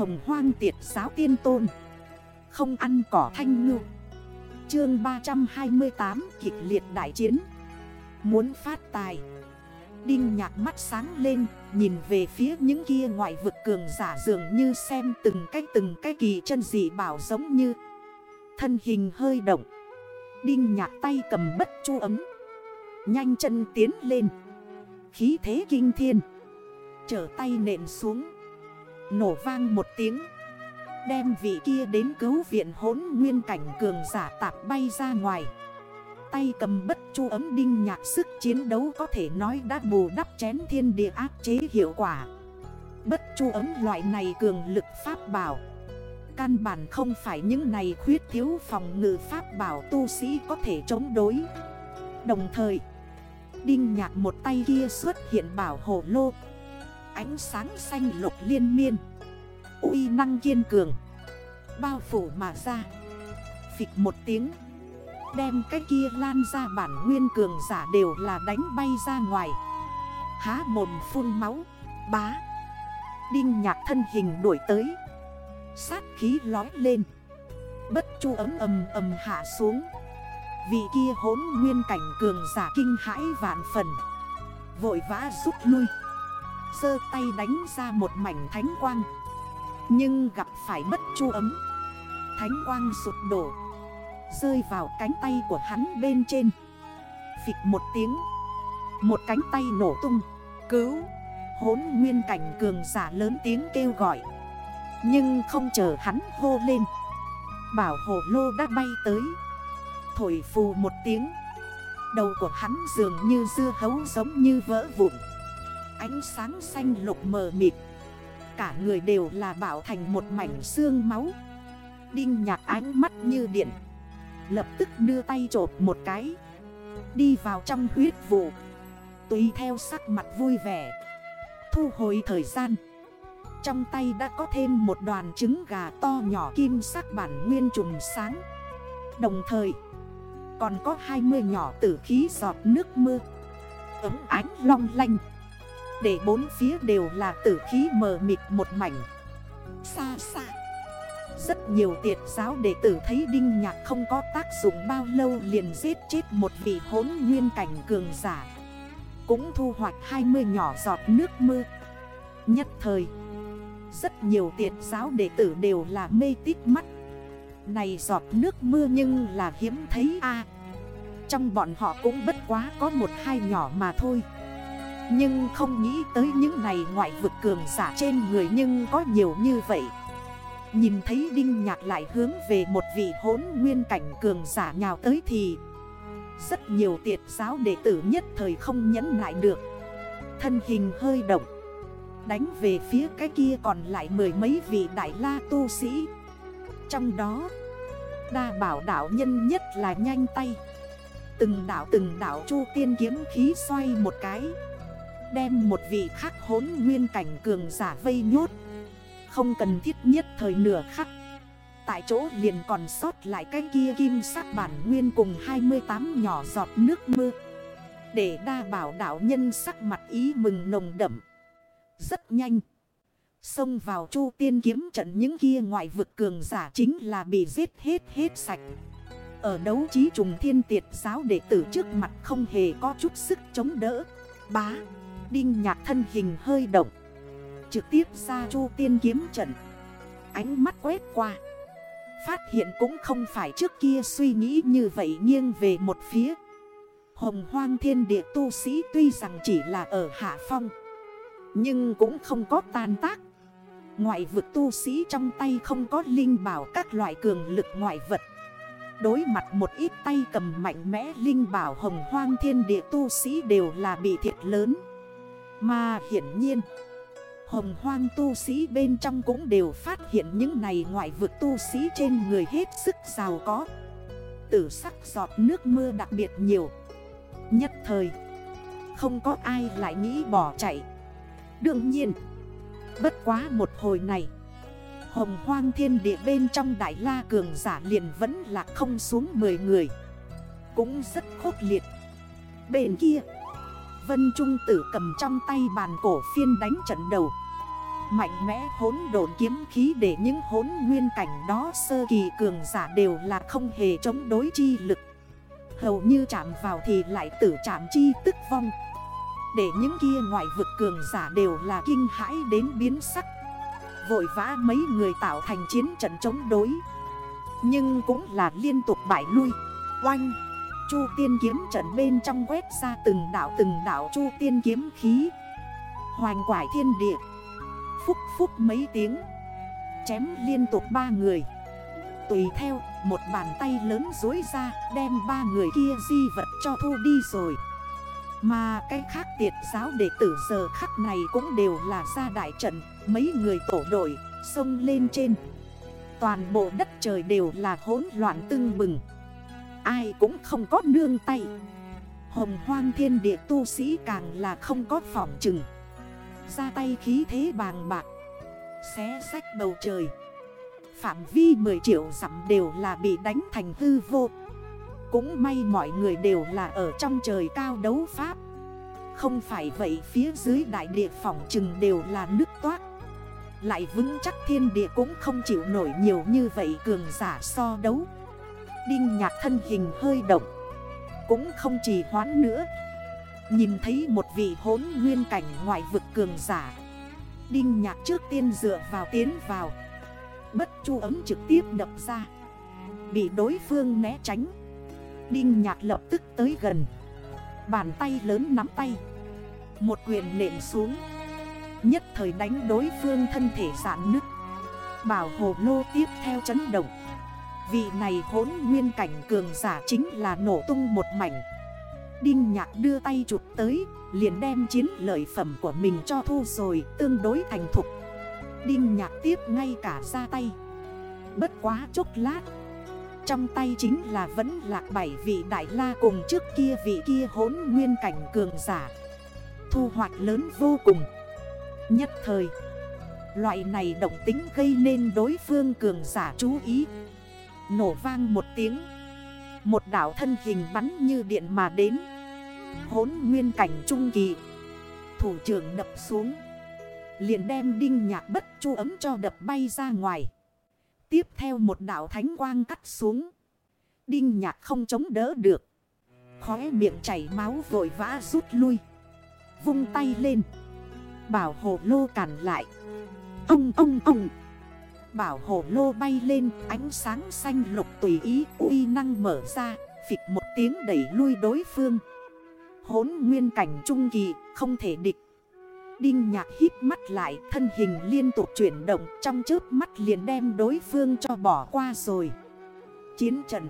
Hồng hoang tiệt giáo tiên tôn. Không ăn cỏ thanh ngư. Chương 328 kịch liệt đại chiến. Muốn phát tài. Đinh nhạc mắt sáng lên, Nhìn về phía những kia ngoại vực cường giả dường như xem từng cái từng cái kỳ chân dị bảo giống như. Thân hình hơi động. Đinh nhạc tay cầm bất chu ấm. Nhanh chân tiến lên. Khí thế kinh thiên. Trở tay nện xuống. Nổ vang một tiếng. Đem vị kia đến cứu viện hốn nguyên cảnh cường giả tạp bay ra ngoài. Tay cầm bất chu ấm đinh nhạc sức chiến đấu có thể nói đã bù đắp chén thiên địa áp chế hiệu quả. Bất chu ấm loại này cường lực pháp bảo. Căn bản không phải những này khuyết thiếu phòng ngự pháp bảo tu sĩ có thể chống đối. Đồng thời, Đinh nhạc một tay kia xuất hiện bảo hộ lô. Ánh sáng xanh lục liên miên. Uy năng kiên cường. Bao phủ mà ra. Phịch một tiếng. Đem cái kia lan ra bản nguyên cường giả đều là đánh bay ra ngoài. Há mồm phun máu. Bá. Đinh nhạc thân hình đuổi tới. Sát khí lói lên. Bất chu ấm ầm ầm hạ xuống. Vị kia hốn nguyên cảnh cường giả kinh hãi vạn phần. Vội vã rút lui. Sơ tay đánh ra một mảnh thánh quang. Nhưng gặp phải bất chu ấm. Thánh quang sụt đổ. Rơi vào cánh tay của hắn bên trên. Phịch một tiếng. Một cánh tay nổ tung. Cứu. Hốn nguyên cảnh cường giả lớn tiếng kêu gọi. Nhưng không chờ hắn hô lên. Bảo hộ lô đã bay tới. Thổi phù một tiếng. Đầu của hắn dường như dưa hấu giống như vỡ vụn. Ánh sáng xanh lục mờ mịt. Cả người đều là bảo thành một mảnh xương máu. Đinh nhạc ánh mắt như điện. Lập tức đưa tay trột một cái. Đi vào trong huyết vụ. Tùy theo sắc mặt vui vẻ. Thu hồi thời gian. Trong tay đã có thêm một đoàn trứng gà to nhỏ kim sắc bản nguyên trùm sáng. Đồng thời, Còn có 20 nhỏ tử khí giọt nước mưa. Ấm ánh long lanh. Để bốn phía đều là tử khí mờ mịt một mảnh. Xa xa. Rất nhiều tiệt giáo đệ tử thấy Đinh Nhạc không có tác dụng bao lâu liền giết chết một vị hốn nguyên cảnh cường giả. Cũng thu hoạch 20 nhỏ giọt nước mưa. Nhất thời Rất nhiều tiệt giáo đệ tử đều là mê tít mắt. Này giọt nước mưa nhưng là hiếm thấy a. Trong bọn họ cũng bất quá có một hai nhỏ mà thôi nhưng không nghĩ tới những này ngoại vực cường giả trên người nhưng có nhiều như vậy. Nhìn thấy Đinh Nhạc lại hướng về một vị hốn nguyên cảnh cường giả nhào tới thì Rất nhiều tiệt giáo đệ tử nhất thời không nhẫn lại được. Thân hình hơi động, Đánh về phía cái kia còn lại mười mấy vị đại la tu sĩ. Trong đó, Đa bảo đảo nhân nhất là nhanh tay. Từng đảo từng đảo chu tiên kiếm khí xoay một cái. Đem một vị khắc hốn nguyên cảnh cường giả vây nhốt. Không cần thiết nhất thời nửa khắc. Tại chỗ liền còn sót lại cái kia kim sắc bản nguyên cùng 28 nhỏ giọt nước mưa. Để đa bảo đảo nhân sắc mặt ý mừng nồng đậm. Rất nhanh. Xông vào chu tiên kiếm trận những kia ngoại vực cường giả chính là bị giết hết hết sạch. Ở đấu trí trùng thiên tiệt giáo đệ tử trước mặt không hề có chút sức chống đỡ. Bá. Đinh nhạc thân hình hơi động. Trực tiếp ra chu tiên kiếm trận. Ánh mắt quét qua. Phát hiện cũng không phải trước kia suy nghĩ như vậy nghiêng về một phía. Hồng hoang thiên địa tu sĩ tuy rằng chỉ là ở hạ phong, Nhưng cũng không có tan tác. Ngoại vực tu sĩ trong tay không có linh bảo các loại cường lực ngoại vật. Đối mặt một ít tay cầm mạnh mẽ linh bảo hồng hoang thiên địa tu sĩ đều là bị thiệt lớn. Mà hiển nhiên. Hồng hoang tu sĩ bên trong cũng đều phát hiện những này ngoại vực tu sĩ trên người hết sức giàu có. Tử sắc giọt nước mưa đặc biệt nhiều. Nhất thời, Không có ai lại nghĩ bỏ chạy. Đương nhiên, Bất quá một hồi này, Hồng hoang thiên địa bên trong đại la cường giả liền vẫn là không xuống 10 người. Cũng rất khốc liệt. Bên kia Vân Trung tử cầm trong tay bàn cổ phiên đánh trận đầu. Mạnh mẽ hốn đồn kiếm khí để những hốn nguyên cảnh đó sơ kỳ cường giả đều là không hề chống đối chi lực. Hầu như chạm vào thì lại tử chạm chi tức vong. Để những kia ngoại vực cường giả đều là kinh hãi đến biến sắc. Vội vã mấy người tạo thành chiến trận chống đối. Nhưng cũng là liên tục bại lui. Oanh! Chu tiên kiếm trận bên trong quét ra từng đảo từng đảo chu tiên kiếm khí. Hoành quải thiên địa. Phúc phúc mấy tiếng. Chém liên tục ba người. Tùy theo, một bàn tay lớn dối ra, Đem ba người kia di vật cho thu đi rồi. Mà cái khác tiệt giáo đệ tử giờ khắc này cũng đều là ra đại trận, Mấy người tổ đội, xông lên trên. Toàn bộ đất trời đều là hỗn loạn tưng bừng. Ai cũng không có nương tay. Hồng hoang thiên địa tu sĩ càng là không có phỏng chừng Ra tay khí thế bàng bạc, Xé sách bầu trời. Phạm vi 10 triệu dặm đều là bị đánh thành hư vô. Cũng may mọi người đều là ở trong trời cao đấu pháp. Không phải vậy phía dưới đại địa phỏng chừng đều là nước toát Lại vững chắc thiên địa cũng không chịu nổi nhiều như vậy cường giả so đấu. Đinh nhạc thân hình hơi động. Cũng không chỉ hoán nữa. Nhìn thấy một vị hốn nguyên cảnh ngoại vực cường giả. Đinh nhạc trước tiên dựa vào tiến vào. Bất chu ấm trực tiếp đập ra. Bị đối phương né tránh. Đinh nhạc lập tức tới gần. Bàn tay lớn nắm tay. Một quyền nện xuống. Nhất thời đánh đối phương thân thể giãn nứt. Bảo hồ lô tiếp theo chấn động. Vị này hốn nguyên cảnh cường giả chính là nổ tung một mảnh. Đinh nhạc đưa tay chụp tới, Liền đem chiến lợi phẩm của mình cho thu rồi Tương đối thành thục. Đinh nhạc tiếp ngay cả ra tay. Bất quá chốc lát, Trong tay chính là vẫn lạc bảy vị đại la cùng trước kia vị kia hốn nguyên cảnh cường giả. Thu hoạch lớn vô cùng. Nhất thời, Loại này động tính gây nên đối phương cường giả chú ý. Nổ vang một tiếng. Một đảo thân hình bắn như điện mà đến. Hốn nguyên cảnh trung kỳ. Thủ trưởng đập xuống. Liền đem đinh nhạc bất chu ấm cho đập bay ra ngoài. Tiếp theo một đảo thánh quang cắt xuống. Đinh nhạc không chống đỡ được. Khóe miệng chảy máu vội vã rút lui. Vung tay lên. Bảo hộ lô cản lại. Ông ông ông. Bảo hộ lô bay lên, ánh sáng xanh lục tùy ý, uy năng mở ra, Phịch một tiếng đẩy lui đối phương. Hốn nguyên cảnh trung kỳ, không thể địch. Đinh nhạc hít mắt lại, thân hình liên tục chuyển động, Trong trước mắt liền đem đối phương cho bỏ qua rồi. Chiến trận.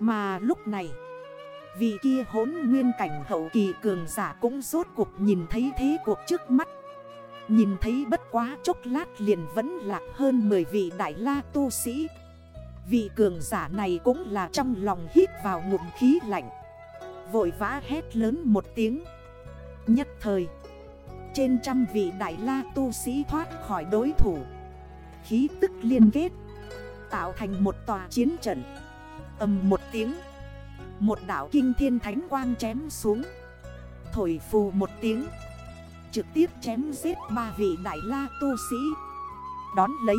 Mà lúc này Vì kia hốn nguyên cảnh hậu kỳ cường giả cũng rốt cuộc nhìn thấy thế cuộc trước mắt. Nhìn thấy bất quá chốc lát liền vẫn lạc hơn 10 vị đại la tu sĩ. Vị cường giả này cũng là trong lòng hít vào ngụm khí lạnh. Vội vã hét lớn một tiếng. Nhất thời, Trên trăm vị đại la tu sĩ thoát khỏi đối thủ. Khí tức liên kết, Tạo thành một tòa chiến trận. Âm một tiếng, Một đảo kinh thiên thánh quang chém xuống. Thổi phù một tiếng. Trực tiếp chém giết ba vị đại la tu sĩ. Đón lấy,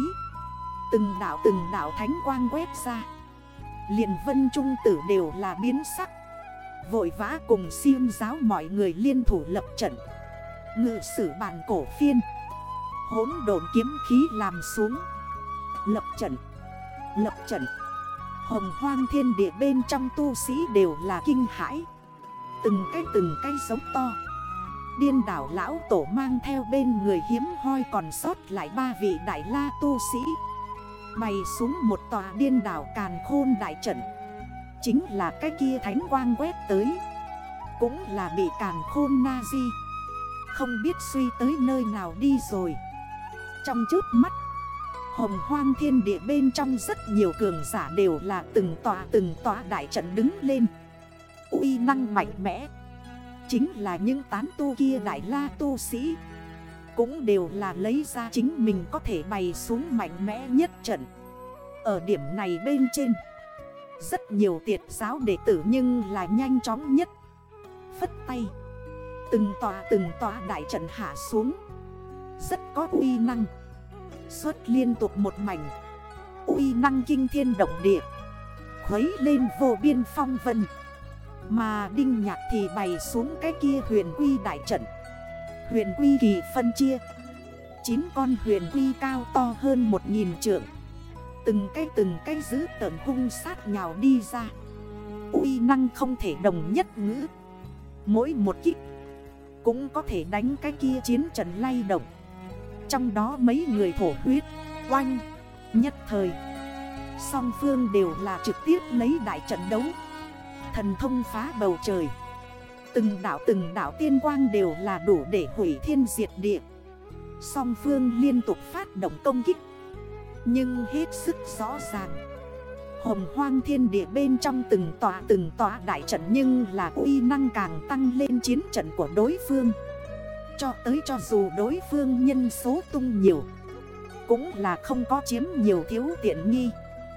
Từng đảo từng đảo thánh quang quét ra. Liền vân trung tử đều là biến sắc. Vội vã cùng siêu giáo mọi người liên thủ lập trận. Ngự sử bàn cổ phiên. Hốn đồn kiếm khí làm xuống. Lập trận Lập trận. Hồng hoang thiên địa bên trong tu sĩ đều là kinh hãi. Từng cái từng cái giống to. Điên đảo lão tổ mang theo bên người hiếm hoi còn sót lại ba vị đại la tu sĩ. Bày xuống một tòa điên đảo càn khôn đại trận. Chính là cái kia thánh quang quét tới. Cũng là bị càn khôn na di Không biết suy tới nơi nào đi rồi. Trong trước mắt, Hồng hoang thiên địa bên trong rất nhiều cường giả đều là từng tòa từng tòa đại trận đứng lên. Uy năng mạnh mẽ. Chính là những tán tu kia đại la tu sĩ. Cũng đều là lấy ra chính mình có thể bày xuống mạnh mẽ nhất trận. Ở điểm này bên trên, Rất nhiều tiệt giáo đệ tử nhưng là nhanh chóng nhất. Phất tay, Từng tòa từng tòa đại trận hạ xuống. Rất có uy năng. Xuất liên tục một mảnh. Uy năng kinh thiên động địa. Khuấy lên vô biên phong vân. Mà Đinh Nhạc thì bày xuống cái kia huyền quy đại trận. Huyền quy kỳ phân chia. Chín con huyền quy cao to hơn một nghìn trượng. Từng cái từng cái giữ tợn hung sát nhào đi ra. Uy năng không thể đồng nhất ngữ. Mỗi một kích Cũng có thể đánh cái kia chiến trận lay động. Trong đó mấy người thổ huyết, Oanh, Nhất thời. Song phương đều là trực tiếp lấy đại trận đấu. Thần thông phá bầu trời. Từng đảo từng đảo tiên quang đều là đủ để hủy thiên diệt địa. Song phương liên tục phát động công kích. Nhưng hết sức rõ ràng. Hồng hoang thiên địa bên trong từng tòa từng tòa đại trận Nhưng là uy năng càng tăng lên chiến trận của đối phương. Cho tới cho dù đối phương nhân số tung nhiều, Cũng là không có chiếm nhiều thiếu tiện nghi.